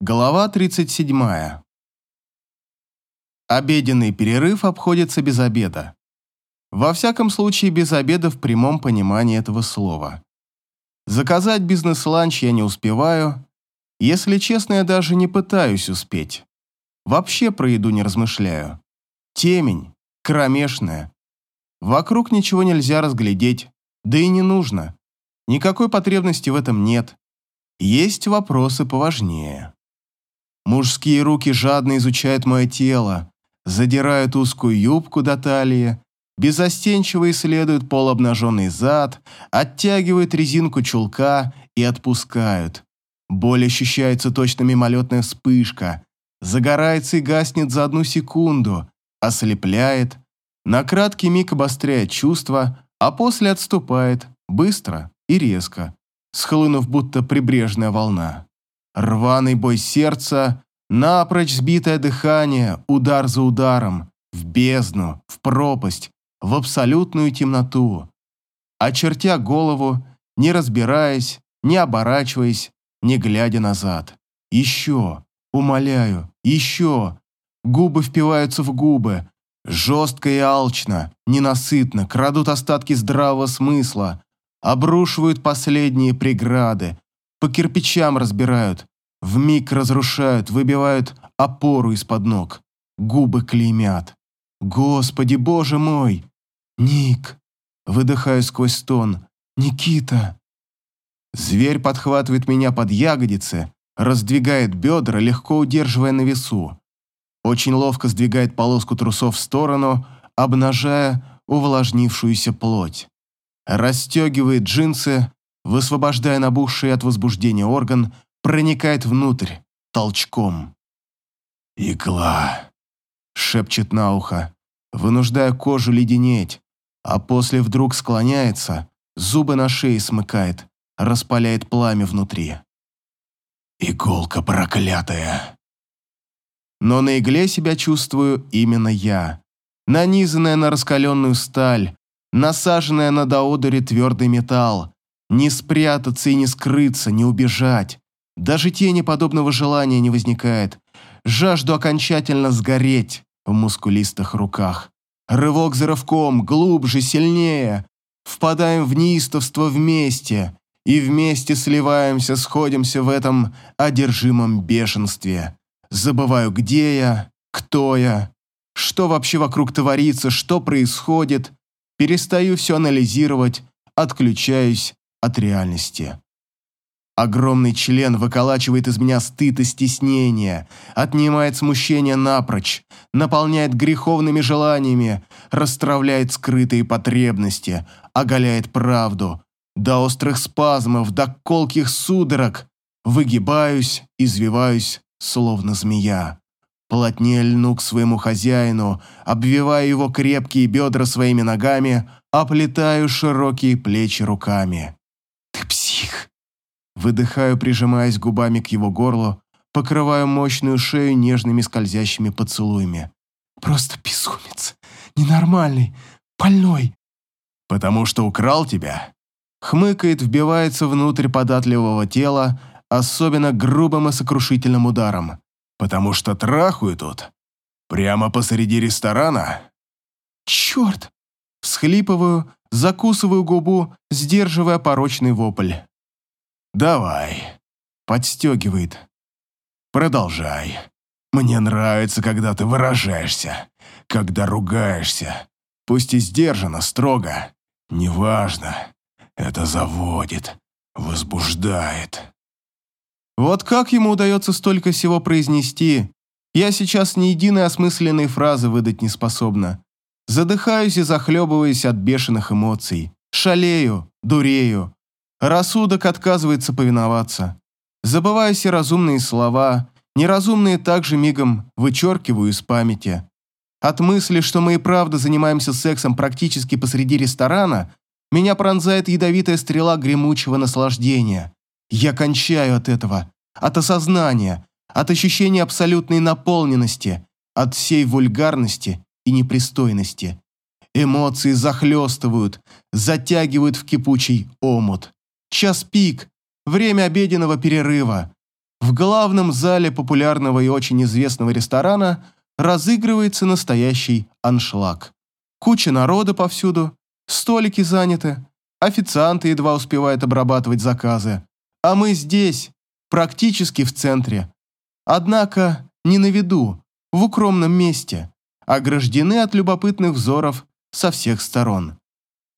Глава 37. Обеденный перерыв обходится без обеда. Во всяком случае, без обеда в прямом понимании этого слова. Заказать бизнес-ланч я не успеваю. Если честно, я даже не пытаюсь успеть. Вообще про еду не размышляю. Темень, кромешная. Вокруг ничего нельзя разглядеть, да и не нужно. Никакой потребности в этом нет. Есть вопросы поважнее. Мужские руки жадно изучают мое тело, задирают узкую юбку до талии, безостенчиво исследуют полуобнаженный зад, оттягивают резинку чулка и отпускают. Боль ощущается точно мимолетная вспышка, загорается и гаснет за одну секунду, ослепляет, на краткий миг обостряет чувства, а после отступает, быстро и резко, схлынув будто прибрежная волна. Рваный бой сердца, напрочь сбитое дыхание, удар за ударом, в бездну, в пропасть, в абсолютную темноту. Очертя голову, не разбираясь, не оборачиваясь, не глядя назад. Еще, умоляю, еще. Губы впиваются в губы, жестко и алчно, ненасытно, крадут остатки здравого смысла, обрушивают последние преграды, по кирпичам разбирают, вмиг разрушают, выбивают опору из-под ног. Губы клеймят. Господи, боже мой! Ник! Выдыхаю сквозь стон. Никита! Зверь подхватывает меня под ягодицы, раздвигает бедра, легко удерживая на весу. Очень ловко сдвигает полоску трусов в сторону, обнажая увлажнившуюся плоть. Расстегивает джинсы, высвобождая набухший от возбуждения орган, проникает внутрь, толчком. «Игла!» — шепчет на ухо, вынуждая кожу леденеть, а после вдруг склоняется, зубы на шее смыкает, распаляет пламя внутри. «Иголка проклятая!» Но на игле себя чувствую именно я, нанизанная на раскаленную сталь, насаженная на доодоре твердый металл, не спрятаться и не скрыться, не убежать. Даже тени подобного желания не возникает. Жажду окончательно сгореть в мускулистых руках. Рывок за рывком, глубже, сильнее. Впадаем в неистовство вместе. И вместе сливаемся, сходимся в этом одержимом бешенстве. Забываю, где я, кто я, что вообще вокруг творится, что происходит. Перестаю все анализировать, отключаюсь от реальности. Огромный член выколачивает из меня стыд и стеснение, отнимает смущение напрочь, наполняет греховными желаниями, расстравляет скрытые потребности, оголяет правду, до острых спазмов, до колких судорог. Выгибаюсь, извиваюсь, словно змея. Плотнее льну к своему хозяину, обвивая его крепкие бедра своими ногами, оплетаю широкие плечи руками. Выдыхаю, прижимаясь губами к его горлу, покрываю мощную шею нежными скользящими поцелуями. «Просто безумец! Ненормальный! Больной!» «Потому что украл тебя?» Хмыкает, вбивается внутрь податливого тела, особенно грубым и сокрушительным ударом. «Потому что трахаю тут? Прямо посреди ресторана?» «Черт!» Всхлипываю, закусываю губу, сдерживая порочный вопль. «Давай», — подстегивает. «Продолжай. Мне нравится, когда ты выражаешься, когда ругаешься. Пусть и сдержанно, строго. Неважно. Это заводит, возбуждает». Вот как ему удается столько всего произнести? Я сейчас ни единой осмысленной фразы выдать не способна. Задыхаюсь и захлебываюсь от бешеных эмоций. Шалею, дурею. Рассудок отказывается повиноваться. Забываю все разумные слова, неразумные также мигом вычеркиваю из памяти. От мысли, что мы и правда занимаемся сексом практически посреди ресторана, меня пронзает ядовитая стрела гремучего наслаждения. Я кончаю от этого, от осознания, от ощущения абсолютной наполненности, от всей вульгарности и непристойности. Эмоции захлестывают, затягивают в кипучий омут. Час пик, время обеденного перерыва. в главном зале популярного и очень известного ресторана разыгрывается настоящий аншлаг. Куча народа повсюду, столики заняты, официанты едва успевают обрабатывать заказы, а мы здесь, практически в центре. Однако не на виду, в укромном месте, ограждены от любопытных взоров со всех сторон.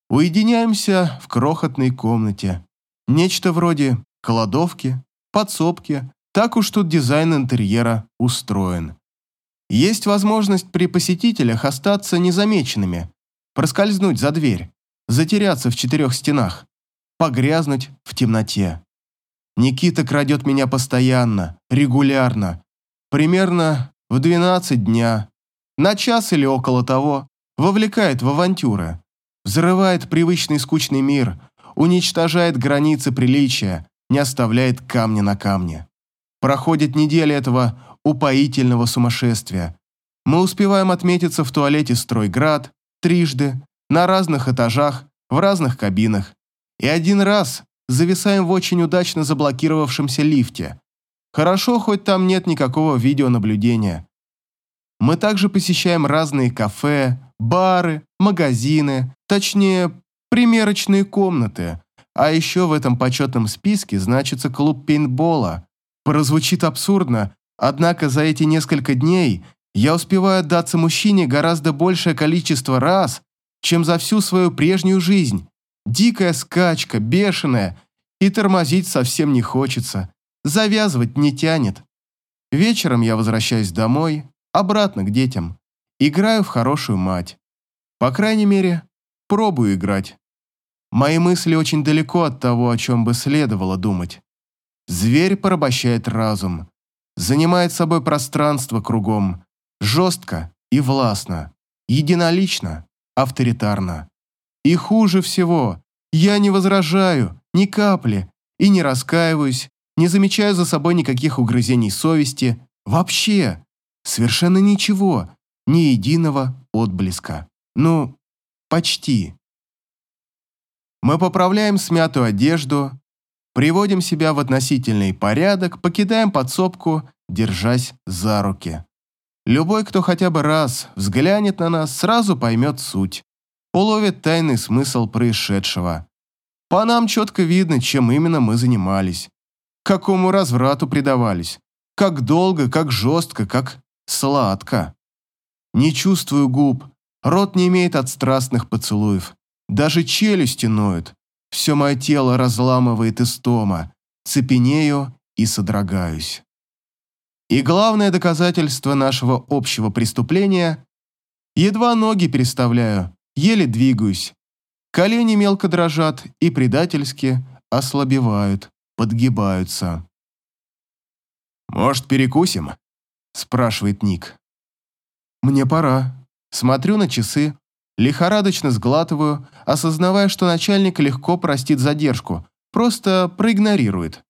Уединяемся в крохотной комнате. Нечто вроде кладовки, подсобки, так уж тут дизайн интерьера устроен. Есть возможность при посетителях остаться незамеченными, проскользнуть за дверь, затеряться в четырех стенах, погрязнуть в темноте. Никита крадет меня постоянно, регулярно, примерно в 12 дня, на час или около того, вовлекает в авантюры, взрывает привычный скучный мир, уничтожает границы приличия, не оставляет камня на камне. Проходит неделя этого упоительного сумасшествия. Мы успеваем отметиться в туалете «Стройград» трижды, на разных этажах, в разных кабинах. И один раз зависаем в очень удачно заблокировавшемся лифте. Хорошо, хоть там нет никакого видеонаблюдения. Мы также посещаем разные кафе, бары, магазины, точнее, примерочные комнаты. А еще в этом почетном списке значится клуб пейнтбола. Прозвучит абсурдно, однако за эти несколько дней я успеваю отдаться мужчине гораздо большее количество раз, чем за всю свою прежнюю жизнь. Дикая скачка, бешеная, и тормозить совсем не хочется, завязывать не тянет. Вечером я возвращаюсь домой, обратно к детям, играю в хорошую мать. По крайней мере, пробую играть. Мои мысли очень далеко от того, о чем бы следовало думать. Зверь порабощает разум, занимает собой пространство кругом, жестко и властно, единолично, авторитарно. И хуже всего, я не возражаю, ни капли, и не раскаиваюсь, не замечаю за собой никаких угрызений совести, вообще, совершенно ничего, ни единого отблеска. Ну, почти. Мы поправляем смятую одежду, приводим себя в относительный порядок, покидаем подсобку, держась за руки. Любой, кто хотя бы раз взглянет на нас, сразу поймет суть, уловит тайный смысл происшедшего. По нам четко видно, чем именно мы занимались, какому разврату предавались, как долго, как жестко, как сладко. Не чувствую губ, рот не имеет от страстных поцелуев. Даже челюсти ноют. Все мое тело разламывает истома. Цепенею и содрогаюсь. И главное доказательство нашего общего преступления – едва ноги переставляю, еле двигаюсь. Колени мелко дрожат и предательски ослабевают, подгибаются. «Может, перекусим?» – спрашивает Ник. «Мне пора». Смотрю на часы, Лихорадочно сглатываю, осознавая, что начальник легко простит задержку, просто проигнорирует.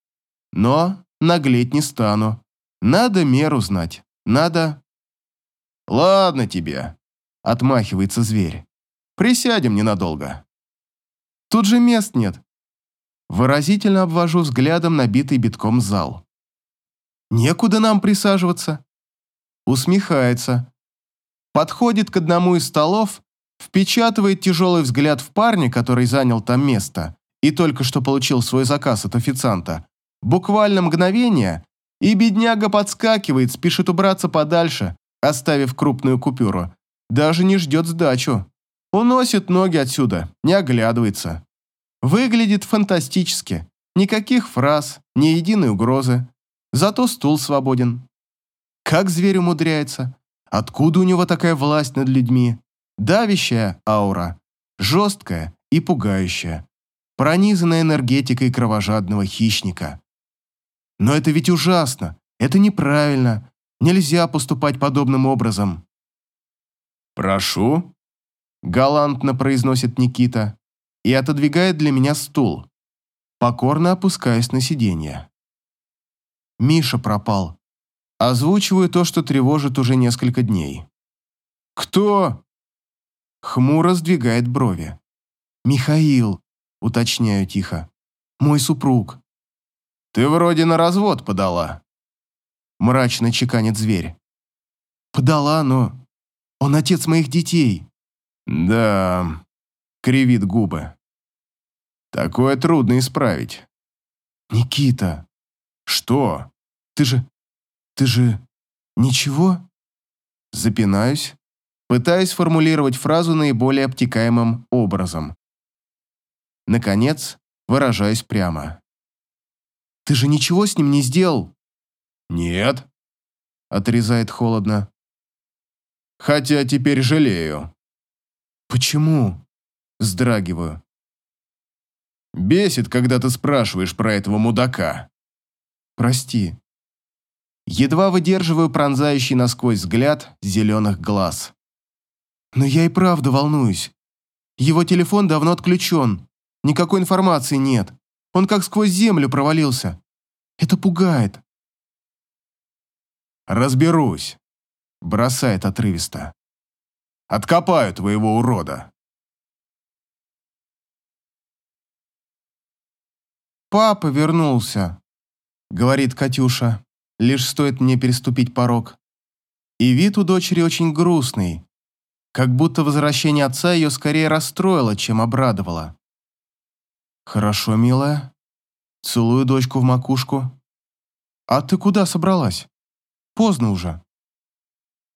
Но наглеть не стану. Надо меру знать. Надо... «Ладно тебе», — отмахивается зверь. «Присядем ненадолго». Тут же мест нет. Выразительно обвожу взглядом набитый битком зал. «Некуда нам присаживаться». Усмехается. Подходит к одному из столов впечатывает тяжелый взгляд в парня, который занял там место и только что получил свой заказ от официанта. Буквально мгновение, и бедняга подскакивает, спешит убраться подальше, оставив крупную купюру. Даже не ждет сдачу. Уносит ноги отсюда, не оглядывается. Выглядит фантастически. Никаких фраз, ни единой угрозы. Зато стул свободен. Как зверь умудряется? Откуда у него такая власть над людьми? Давящая аура, жесткая и пугающая, пронизанная энергетикой кровожадного хищника. Но это ведь ужасно, это неправильно, нельзя поступать подобным образом. «Прошу», — галантно произносит Никита и отодвигает для меня стул, покорно опускаясь на сиденье. Миша пропал. Озвучиваю то, что тревожит уже несколько дней. «Кто?» Хмуро сдвигает брови. «Михаил», — уточняю тихо, — «мой супруг». Ты вроде на развод подала. Мрачно чеканит зверь. Подала, но он отец моих детей. Да, кривит губы. Такое трудно исправить. Никита. Что? Ты же... Ты же... Ничего? Запинаюсь, пытаясь формулировать фразу наиболее обтекаемым образом. Наконец, выражаюсь прямо. Ты же ничего с ним не сделал? Нет. Отрезает холодно. Хотя теперь жалею. Почему? Сдрагиваю. Бесит, когда ты спрашиваешь про этого мудака. Прости. Едва выдерживаю пронзающий насквозь взгляд зеленых глаз. Но я и правда волнуюсь. Его телефон давно отключен. Никакой информации нет. Он как сквозь землю провалился. Это пугает. «Разберусь», — бросает отрывисто. «Откопаю твоего урода». «Папа вернулся», — говорит Катюша, лишь стоит мне переступить порог. И вид у дочери очень грустный, как будто возвращение отца ее скорее расстроило, чем обрадовало. «Хорошо, милая». Целую дочку в макушку. «А ты куда собралась? Поздно уже».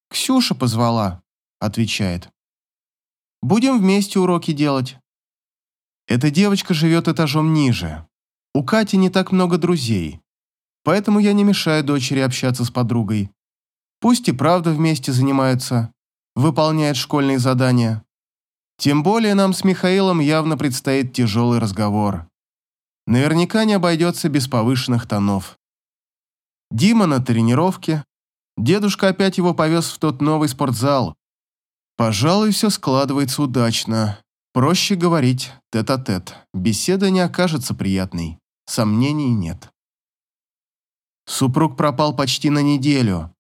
«Ксюша позвала», — отвечает. «Будем вместе уроки делать». Эта девочка живет этажом ниже, у Кати не так много друзей, поэтому я не мешаю дочери общаться с подругой. Пусть и правда вместе занимаются, выполняют школьные задания. Тем более нам с Михаилом явно предстоит тяжелый разговор. Наверняка не обойдется без повышенных тонов. Дима на тренировке. Дедушка опять его повез в тот новый спортзал. Пожалуй, все складывается удачно. Проще говорить тет-а-тет. -тет. Беседа не окажется приятной. Сомнений нет. Супруг пропал почти на неделю.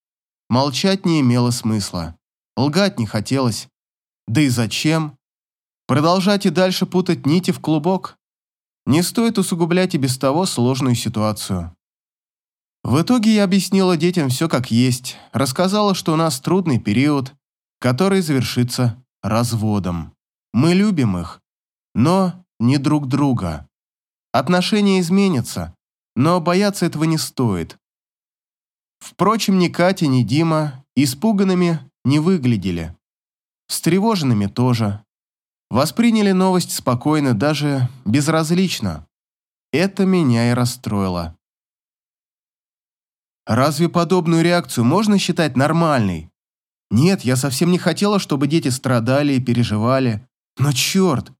Молчать не имело смысла. Лгать не хотелось. Да и зачем? Продолжать и дальше путать нити в клубок? Не стоит усугублять и без того сложную ситуацию. В итоге я объяснила детям все как есть, рассказала, что у нас трудный период, который завершится разводом. Мы любим их, но не друг друга. Отношения изменятся, но бояться этого не стоит. Впрочем, ни Катя, ни Дима испуганными не выглядели. Встревоженными тоже. Восприняли новость спокойно, даже безразлично. Это меня и расстроило. Разве подобную реакцию можно считать нормальной? Нет, я совсем не хотела, чтобы дети страдали и переживали. Но черт,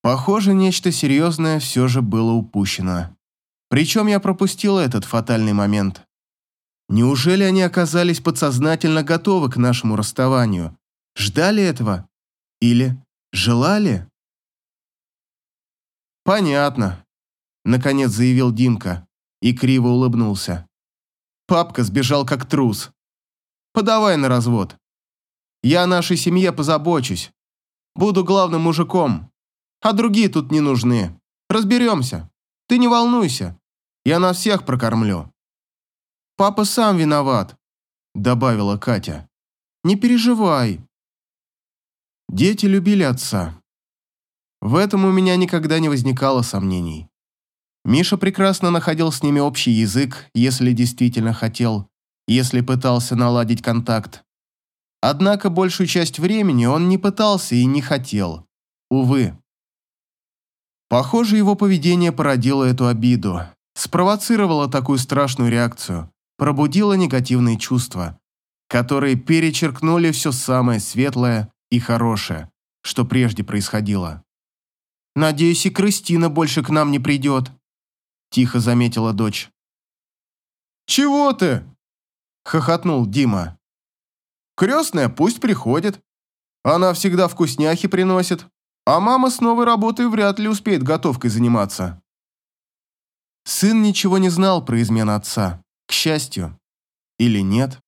Похоже, нечто серьезное все же было упущено. Причем я пропустил этот фатальный момент. Неужели они оказались подсознательно готовы к нашему расставанию? Ждали этого? Или желали? Понятно, наконец заявил Димка и криво улыбнулся. Папка сбежал как трус. Подавай на развод. Я о нашей семье позабочусь. Буду главным мужиком, а другие тут не нужны. Разберемся. Ты не волнуйся. Я нас всех прокормлю. Папа сам виноват, добавила Катя. Не переживай. Дети любили отца. В этом у меня никогда не возникало сомнений. Миша прекрасно находил с ними общий язык, если действительно хотел, если пытался наладить контакт. Однако большую часть времени он не пытался и не хотел. Увы. Похоже, его поведение породило эту обиду, спровоцировало такую страшную реакцию, пробудило негативные чувства, которые перечеркнули все самое светлое и хорошее, что прежде происходило. «Надеюсь, и Кристина больше к нам не придет», – тихо заметила дочь. «Чего ты?» – хохотнул Дима. «Крестная пусть приходит. Она всегда вкусняхи приносит, а мама с новой работой вряд ли успеет готовкой заниматься. Сын ничего не знал про измену отца, к счастью. Или нет?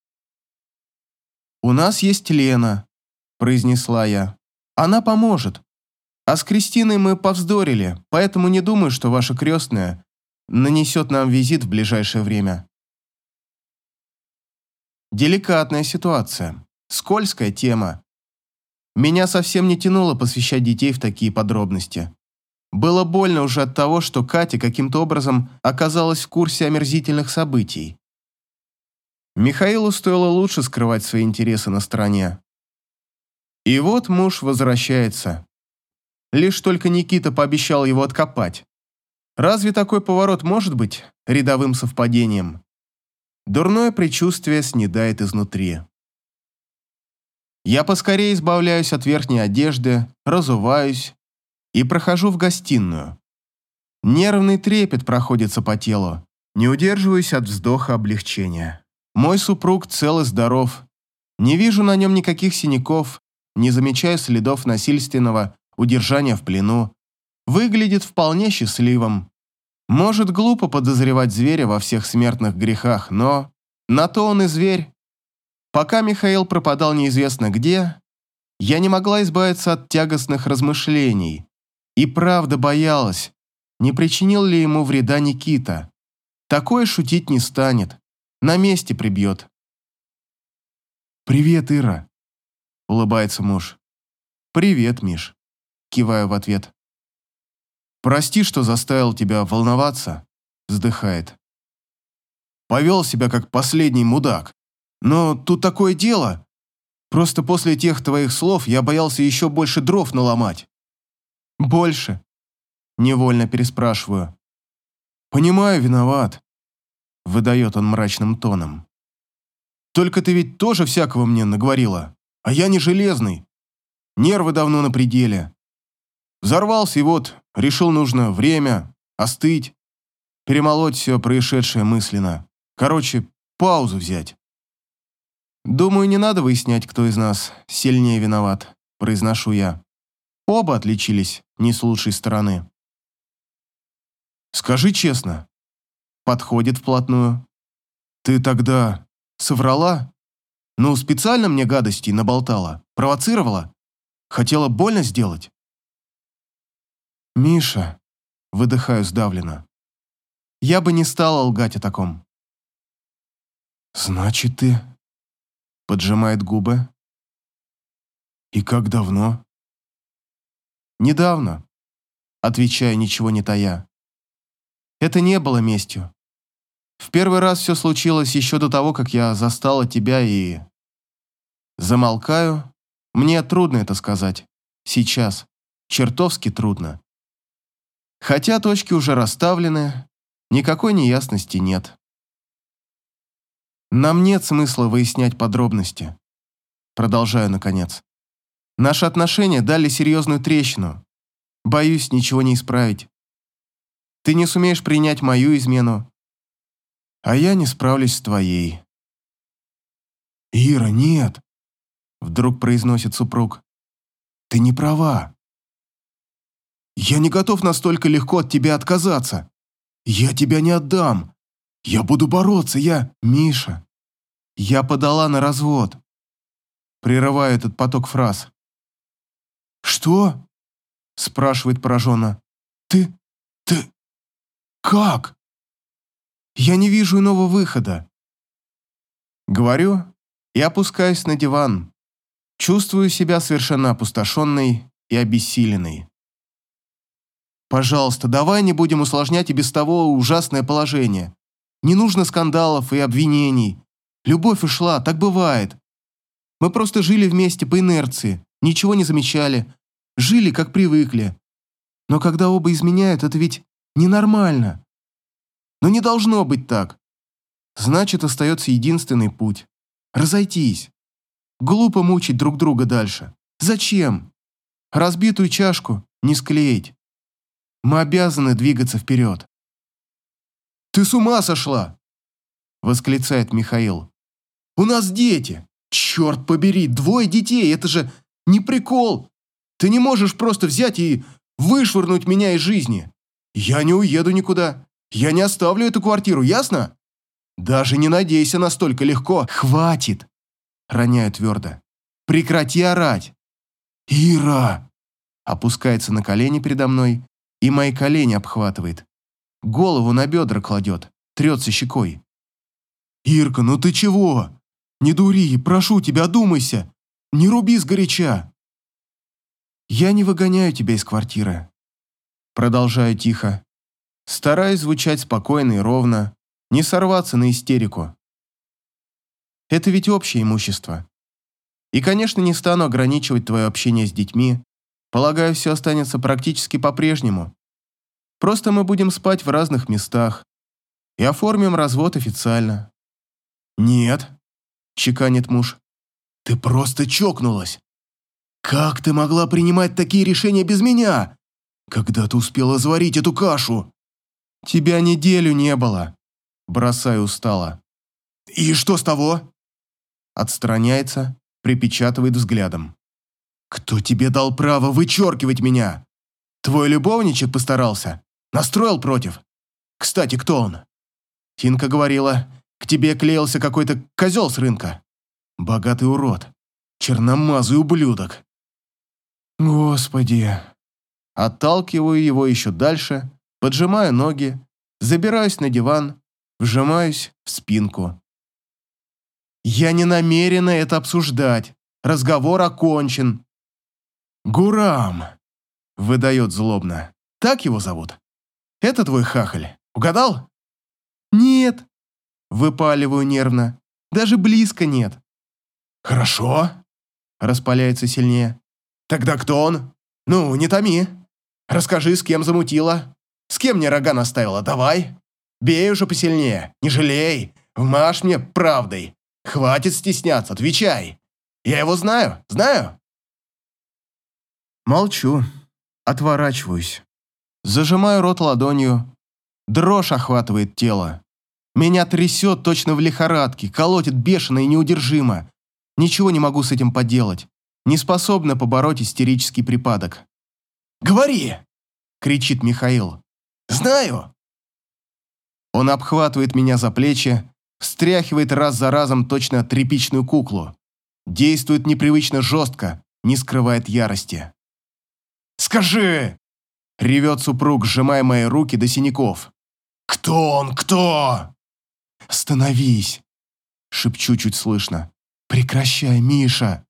«У нас есть Лена», – произнесла я. «Она поможет. А с Кристиной мы повздорили, поэтому не думаю, что ваша крестная нанесет нам визит в ближайшее время. Деликатная ситуация, скользкая тема. Меня совсем не тянуло посвящать детей в такие подробности. Было больно уже от того, что Катя каким-то образом оказалась в курсе омерзительных событий. Михаилу стоило лучше скрывать свои интересы на стороне. И вот муж возвращается. Лишь только Никита пообещал его откопать. Разве такой поворот может быть рядовым совпадением? Дурное предчувствие снедает изнутри. Я поскорее избавляюсь от верхней одежды, разуваюсь и прохожу в гостиную. Нервный трепет проходится по телу. Не удерживаюсь от вздоха облегчения. Мой супруг цел и здоров. Не вижу на нем никаких синяков, не замечаю следов насильственного удержания в плену. Выглядит вполне счастливым. Может, глупо подозревать зверя во всех смертных грехах, но на то он и зверь. Пока Михаил пропадал неизвестно где, я не могла избавиться от тягостных размышлений. И правда боялась, не причинил ли ему вреда Никита. Такое шутить не станет, на месте прибьет. «Привет, Ира», — улыбается муж. «Привет, Миш», — киваю в ответ. «Прости, что заставил тебя волноваться», — вздыхает. «Повел себя как последний мудак. Но тут такое дело. Просто после тех твоих слов я боялся еще больше дров наломать». «Больше?» — невольно переспрашиваю. «Понимаю, виноват», — выдает он мрачным тоном. «Только ты ведь тоже всякого мне наговорила, а я не железный. Нервы давно на пределе. Взорвался и вот решил нужно время, остыть, перемолоть все происшедшее мысленно. Короче, паузу взять. «Думаю, не надо выяснять, кто из нас сильнее виноват», – произношу я. Оба отличились не с лучшей стороны. «Скажи честно». Подходит вплотную. «Ты тогда соврала? Ну, специально мне гадости наболтала? Провоцировала? Хотела больно сделать?» «Миша», — выдыхаю сдавленно, — «я бы не стала лгать о таком». «Значит, ты...» — поджимает губы. «И как давно?» «Недавно», — отвечаю, ничего не тая. «Это не было местью. В первый раз все случилось еще до того, как я застала тебя и...» Замолкаю. Мне трудно это сказать. Сейчас. Чертовски трудно. Хотя точки уже расставлены, никакой неясности нет. Нам нет смысла выяснять подробности. Продолжаю, наконец. Наши отношения дали серьезную трещину. Боюсь, ничего не исправить. Ты не сумеешь принять мою измену, а я не справлюсь с твоей. «Ира, нет!» Вдруг произносит супруг. «Ты не права. Я не готов настолько легко от тебя отказаться. Я тебя не отдам. Я буду бороться, я... Миша, я подала на развод. Прерываю этот поток фраз. Что? Спрашивает пораженно. Ты... ты... как? Я не вижу иного выхода. Говорю и опускаюсь на диван. Чувствую себя совершенно опустошенной и обессиленной. Пожалуйста, давай не будем усложнять и без того ужасное положение. Не нужно скандалов и обвинений. Любовь ушла, так бывает. Мы просто жили вместе по инерции, ничего не замечали, жили, как привыкли. Но когда оба изменяют, это ведь ненормально. Но не должно быть так. Значит, остается единственный путь. Разойтись. Глупо мучить друг друга дальше. Зачем? Разбитую чашку не склеить. Мы обязаны двигаться вперед. «Ты с ума сошла!» – восклицает Михаил. «У нас дети! Черт побери, двое детей! Это же не прикол! Ты не можешь просто взять и вышвырнуть меня из жизни! Я не уеду никуда! Я не оставлю эту квартиру, ясно? Даже не надейся настолько легко! Хватит!» Роняю твердо. «Прекрати орать!» «Ира!» Опускается на колени передо мной и мои колени обхватывает. голову на бедра кладет, трется щекой. «Ирка, ну ты чего? Не дури, прошу тебя, одумайся. Не руби сгоряча». «Я не выгоняю тебя из квартиры». Продолжаю тихо. Стараюсь звучать спокойно и ровно, не сорваться на истерику. Это ведь общее имущество. И, конечно, не стану ограничивать твое общение с детьми. Полагаю, все останется практически по-прежнему. Просто мы будем спать в разных местах и оформим развод официально. «Нет», — чеканит муж, — «ты просто чокнулась. Как ты могла принимать такие решения без меня? Когда ты успела заварить эту кашу?» «Тебя неделю не было», — бросаю устало. «И что с того?» Отстраняется, припечатывает взглядом. «Кто тебе дал право вычеркивать меня? Твой любовничек постарался? Настроил против? Кстати, кто он?» Тинка говорила, к тебе клеился какой-то козел с рынка. Богатый урод. Черномазый ублюдок. Господи. Отталкиваю его еще дальше, поджимаю ноги, забираюсь на диван, вжимаюсь в спинку. Я не намерена это обсуждать. Разговор окончен. Гурам, выдает злобно. Так его зовут? Это твой хахаль. Угадал? Нет. Выпаливаю нервно. Даже близко нет. Хорошо. Распаляется сильнее. Тогда кто он? Ну, не томи. Расскажи, с кем замутила. С кем мне рога наставила, давай. Бей уже посильнее, не жалей. Вмажь мне правдой. Хватит стесняться, отвечай. Я его знаю, знаю. Молчу, отворачиваюсь. Зажимаю рот ладонью. Дрожь охватывает тело. Меня трясет точно в лихорадке, колотит бешено и неудержимо. Ничего не могу с этим поделать. Не способна побороть истерический припадок. «Говори!» – кричит Михаил. «Знаю!» Он обхватывает меня за плечи, встряхивает раз за разом точно тряпичную куклу. Действует непривычно жестко, не скрывает ярости. «Скажи!» – ревет супруг, сжимая мои руки до синяков. «Кто он? Кто?» «Остановись!» – шепчу чуть слышно. «Прекращай, Миша!»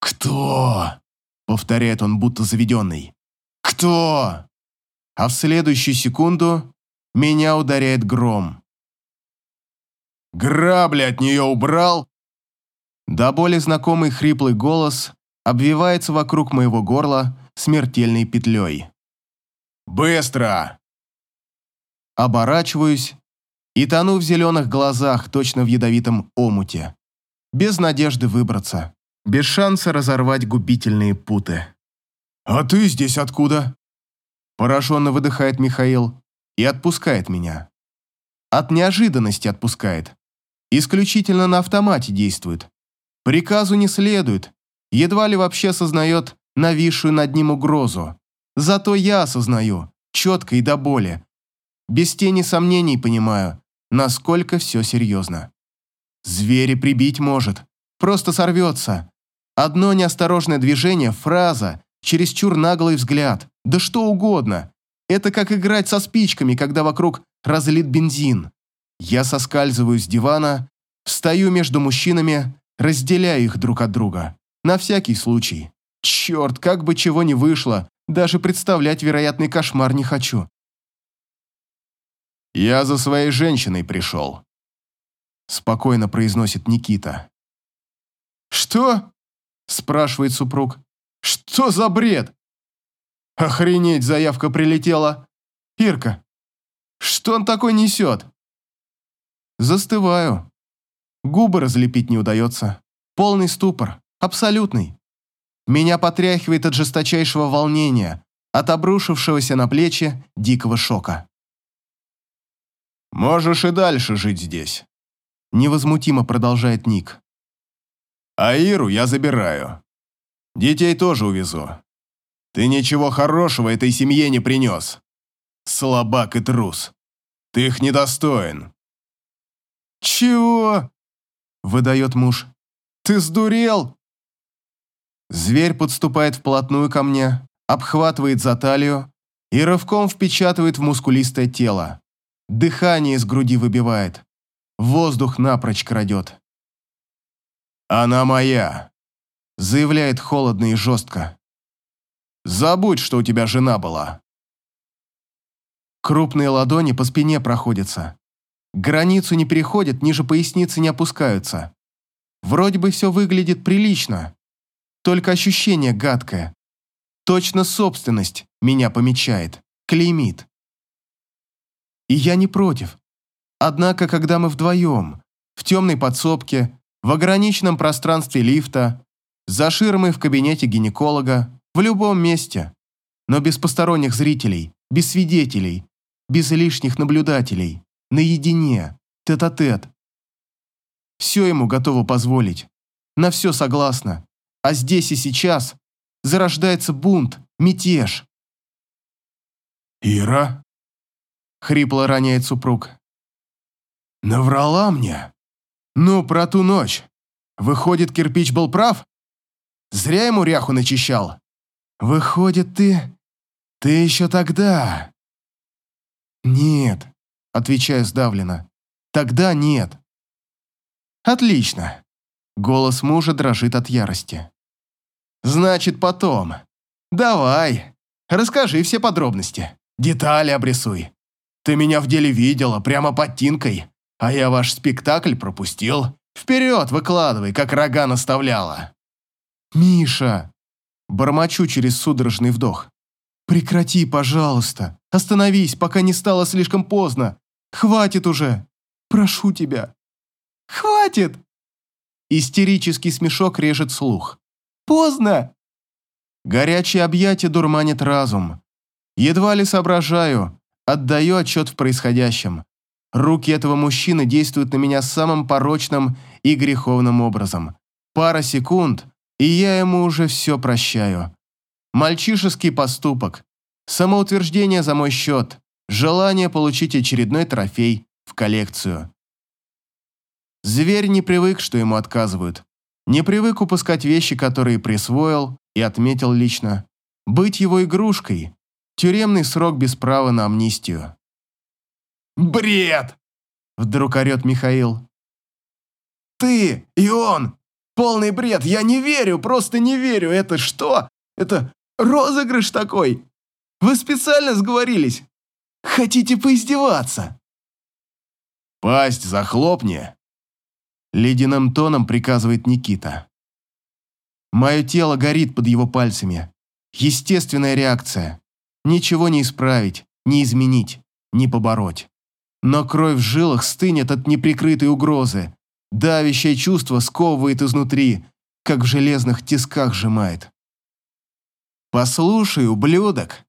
«Кто?» – повторяет он, будто заведенный. «Кто?» А в следующую секунду меня ударяет гром. «Грабли от нее убрал?» До боли знакомый хриплый голос обвивается вокруг моего горла смертельной петлей. «Быстро!» Оборачиваюсь и тону в зеленых глазах, точно в ядовитом омуте. Без надежды выбраться, без шанса разорвать губительные путы. «А ты здесь откуда?» Пораженно выдыхает Михаил и отпускает меня. От неожиданности отпускает. Исключительно на автомате действует. Приказу не следует, едва ли вообще осознает нависшую над ним угрозу. Зато я осознаю, четко и до боли. Без тени сомнений понимаю, насколько все серьезно. Звери прибить может, просто сорвется. Одно неосторожное движение, фраза, чересчур наглый взгляд, да что угодно. Это как играть со спичками, когда вокруг разлит бензин. Я соскальзываю с дивана, встаю между мужчинами, разделяя их друг от друга. На всякий случай. Черт, как бы чего не вышло, даже представлять вероятный кошмар не хочу. «Я за своей женщиной пришел», – спокойно произносит Никита. «Что?» – спрашивает супруг. «Что за бред?» «Охренеть, заявка прилетела. Ирка, что он такой несет?» Застываю. Губы разлепить не удается. Полный ступор. Абсолютный. Меня потряхивает от жесточайшего волнения, от обрушившегося на плечи дикого шока. Можешь и дальше жить здесь. Невозмутимо продолжает Ник. А Иру я забираю. Детей тоже увезу. Ты ничего хорошего этой семье не принес. Слабак и трус. Ты их недостоин. Чего? Выдает муж. Ты сдурел? Зверь подступает вплотную ко мне, обхватывает за талию, и рывком впечатывает в мускулистое тело. Дыхание из груди выбивает. Воздух напрочь крадет. «Она моя», — заявляет холодно и жестко. «Забудь, что у тебя жена была». Крупные ладони по спине проходятся. Границу не переходят, ниже поясницы не опускаются. Вроде бы все выглядит прилично. Только ощущение гадкое. Точно собственность меня помечает, клеймит. И я не против. Однако, когда мы вдвоем, в темной подсобке, в ограниченном пространстве лифта, за ширмой в кабинете гинеколога, в любом месте, но без посторонних зрителей, без свидетелей, без лишних наблюдателей, наедине, тет-а-тет. -тет. Все ему готово позволить, на все согласна, а здесь и сейчас зарождается бунт, мятеж. «Ира?» — хрипло роняет супруг. «Наврала мне? Ну, про ту ночь. Выходит, кирпич был прав? Зря ему ряху начищал. Выходит, ты... Ты еще тогда...» «Нет», — отвечаю сдавленно. «Тогда нет». «Отлично». Голос мужа дрожит от ярости. «Значит, потом. Давай, расскажи все подробности. Детали обрисуй. Ты меня в деле видела, прямо под тинкой, а я ваш спектакль пропустил. Вперед выкладывай, как рога наставляла». «Миша!» Бормочу через судорожный вдох. «Прекрати, пожалуйста. Остановись, пока не стало слишком поздно. Хватит уже. Прошу тебя». «Хватит!» Истерический смешок режет слух. «Поздно!» Горячие объятия дурманят разум. Едва ли соображаю, отдаю отчет в происходящем. Руки этого мужчины действуют на меня самым порочным и греховным образом. Пара секунд, и я ему уже все прощаю. Мальчишеский поступок, самоутверждение за мой счет, желание получить очередной трофей в коллекцию. Зверь не привык, что ему отказывают. Не привык упускать вещи, которые присвоил и отметил лично. Быть его игрушкой. Тюремный срок без права на амнистию. «Бред!» Вдруг орет Михаил. «Ты и он! Полный бред! Я не верю, просто не верю! Это что? Это розыгрыш такой? Вы специально сговорились? Хотите поиздеваться?» «Пасть захлопни!» Ледяным тоном приказывает Никита. Мое тело горит под его пальцами. Естественная реакция. Ничего не исправить, не изменить, не побороть. Но кровь в жилах стынет от неприкрытой угрозы. Давящее чувство сковывает изнутри, как в железных тисках сжимает. «Послушай, ублюдок!»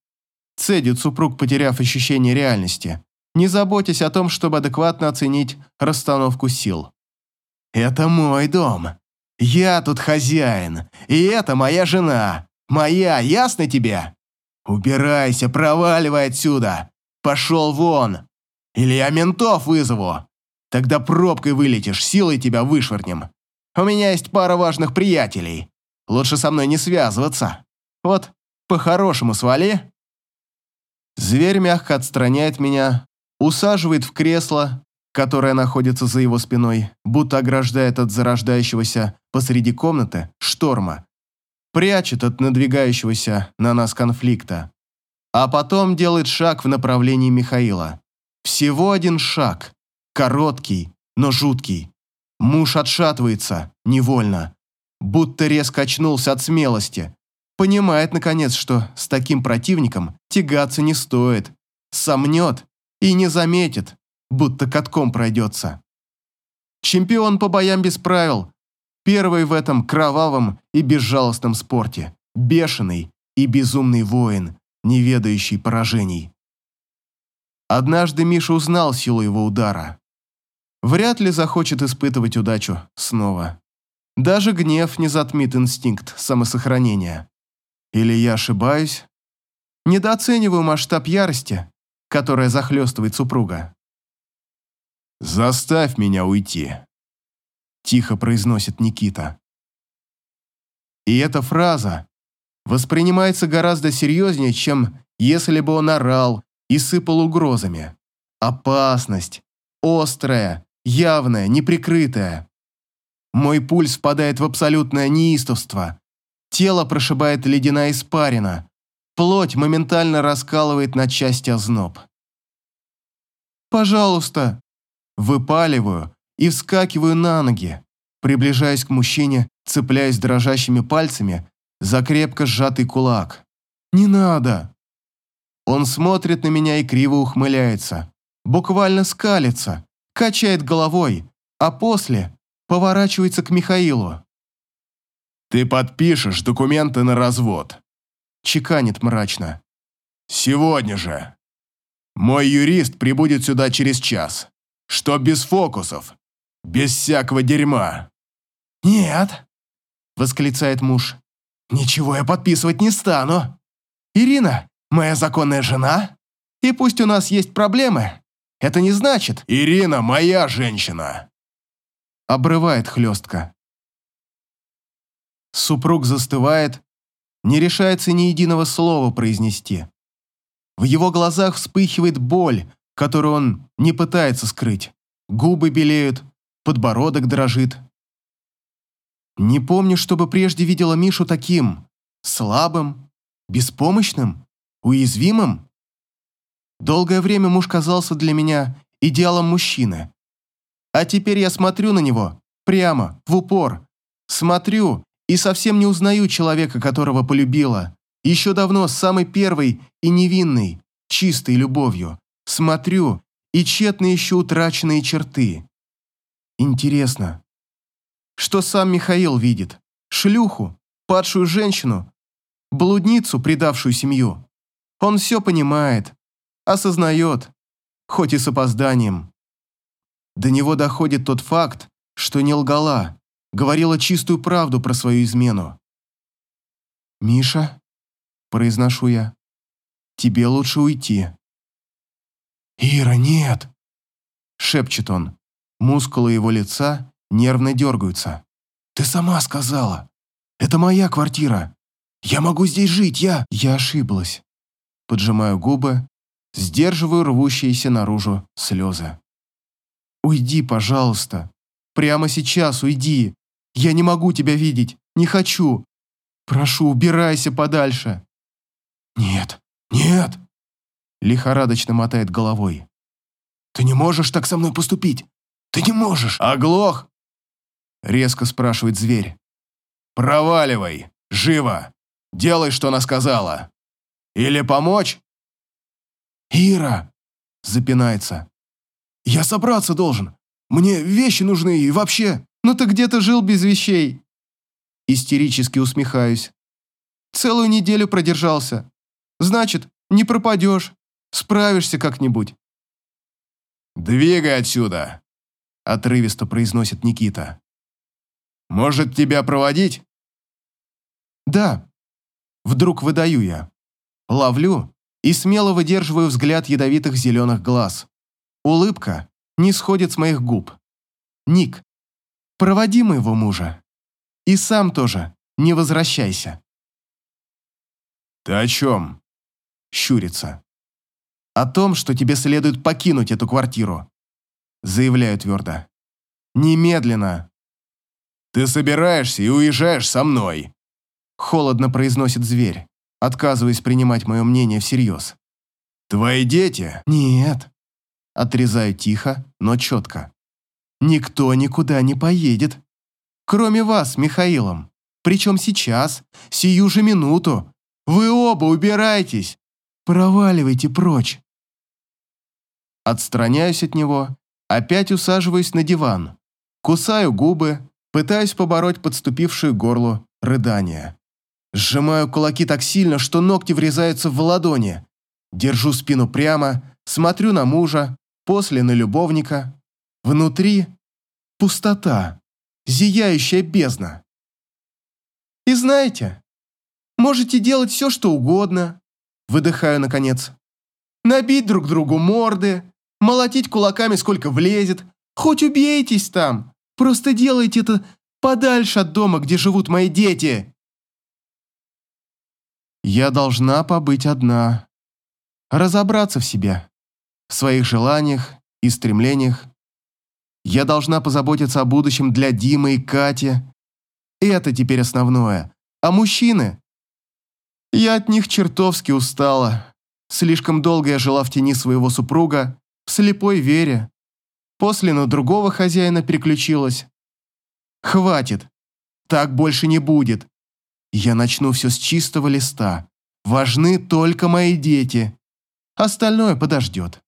Цедит супруг, потеряв ощущение реальности, не заботясь о том, чтобы адекватно оценить расстановку сил. «Это мой дом. Я тут хозяин, и это моя жена. Моя, ясно тебе? Убирайся, проваливай отсюда. Пошел вон!» Или я ментов вызову. Тогда пробкой вылетишь, силой тебя вышвырнем. У меня есть пара важных приятелей. Лучше со мной не связываться. Вот, по-хорошему свали». Зверь мягко отстраняет меня, усаживает в кресло, которое находится за его спиной, будто ограждает от зарождающегося посреди комнаты шторма, прячет от надвигающегося на нас конфликта, а потом делает шаг в направлении Михаила. Всего один шаг. Короткий, но жуткий. Муж отшатывается, невольно. Будто резко очнулся от смелости. Понимает, наконец, что с таким противником тягаться не стоит. Сомнет и не заметит, будто катком пройдется. Чемпион по боям без правил. Первый в этом кровавом и безжалостном спорте. Бешеный и безумный воин, не ведающий поражений. Однажды Миша узнал силу его удара. Вряд ли захочет испытывать удачу снова. Даже гнев не затмит инстинкт самосохранения. Или я ошибаюсь? Недооцениваю масштаб ярости, которая захлестывает супруга. «Заставь меня уйти», – тихо произносит Никита. И эта фраза воспринимается гораздо серьезнее, чем если бы он орал и сыпал угрозами. Опасность. Острая, явная, неприкрытая. Мой пульс впадает в абсолютное неистовство. Тело прошибает ледяная испарина. Плоть моментально раскалывает на части озноб. «Пожалуйста!» Выпаливаю и вскакиваю на ноги, приближаясь к мужчине, цепляясь дрожащими пальцами за крепко сжатый кулак. «Не надо!» Он смотрит на меня и криво ухмыляется, буквально скалится, качает головой, а после поворачивается к Михаилу. «Ты подпишешь документы на развод», – чеканит мрачно. «Сегодня же. Мой юрист прибудет сюда через час. Что без фокусов, без всякого дерьма». «Нет», – восклицает муж. «Ничего я подписывать не стану. Ирина, моя законная жена, и пусть у нас есть проблемы, это не значит...» «Ирина моя женщина!» Обрывает хлестка. Супруг застывает, не решается ни единого слова произнести. В его глазах вспыхивает боль, которую он не пытается скрыть. Губы белеют, подбородок дрожит. Не помню, чтобы прежде видела Мишу таким слабым, беспомощным, уязвимым. Долгое время муж казался для меня идеалом мужчины. А теперь я смотрю на него, прямо, в упор. Смотрю и совсем не узнаю человека, которого полюбила. Еще давно, с самой первой и невинной, чистой любовью. Смотрю и тщетно ищу утраченные черты. Интересно, что сам Михаил видит? Шлюху, падшую женщину, блудницу, предавшую семью. Он все понимает, осознает, хоть и с опозданием. До него доходит тот факт, что не лгала, говорила чистую правду про свою измену. «Миша», – произношу я, – «тебе лучше уйти». «Ира, нет!» – шепчет он. Мускулы его лица нервно дергаются. «Ты сама сказала. Это моя квартира. Я могу здесь жить, я...» Я ошиблась. Поджимаю губы, сдерживаю рвущиеся наружу слезы. «Уйди, пожалуйста. Прямо сейчас уйди. Я не могу тебя видеть. Не хочу. Прошу, убирайся подальше». «Нет, нет!» Лихорадочно мотает головой. «Ты не можешь так со мной поступить! Ты не можешь!» «Оглох!» Резко спрашивает зверь. «Проваливай! Живо! Делай, что она сказала! Или помочь?» «Ира!» Запинается. «Я собраться должен! Мне вещи нужны и вообще...» «Ну ты где-то жил без вещей!» Истерически усмехаюсь. «Целую неделю продержался. Значит, не пропадешь. Справишься как-нибудь». «Двигай отсюда!» Отрывисто произносит Никита. «Может, тебя проводить?» «Да». Вдруг выдаю я. Ловлю и смело выдерживаю взгляд ядовитых зеленых глаз. Улыбка не сходит с моих губ. «Ник, проводи моего мужа. И сам тоже не возвращайся». «Ты о чем?» Щурится. «О том, что тебе следует покинуть эту квартиру», заявляю твердо. «Немедленно». «Ты собираешься и уезжаешь со мной», холодно произносит зверь, отказываясь принимать мое мнение всерьез. «Твои дети?» «Нет». Отрезаю тихо, но четко. «Никто никуда не поедет. Кроме вас, Михаилом. Причем сейчас, сию же минуту. Вы оба убирайтесь. Проваливайте прочь». Отстраняюсь от него, опять усаживаюсь на диван. Кусаю губы, пытаюсь побороть подступившую горло рыдания. Сжимаю кулаки так сильно, что ногти врезаются в ладони. Держу спину прямо, смотрю на мужа, после на любовника. Внутри пустота, зияющая бездна. И знаете, можете делать все, что угодно. Выдыхаю, наконец. Набить друг другу морды, молотить кулаками сколько влезет. Хоть убейтесь там. Просто делайте это подальше от дома, где живут мои дети. Я должна побыть одна. разобраться в себе, в своих желаниях и стремлениях. Я должна позаботиться о будущем для Димы и Кати. Это теперь основное. А мужчины? Я от них чертовски устала. Слишком долго я жила в тени своего супруга, в слепой вере. После на другого хозяина переключилась. Хватит. Так больше не будет. Я начну все с чистого листа. Важны только мои дети. Остальное подождет.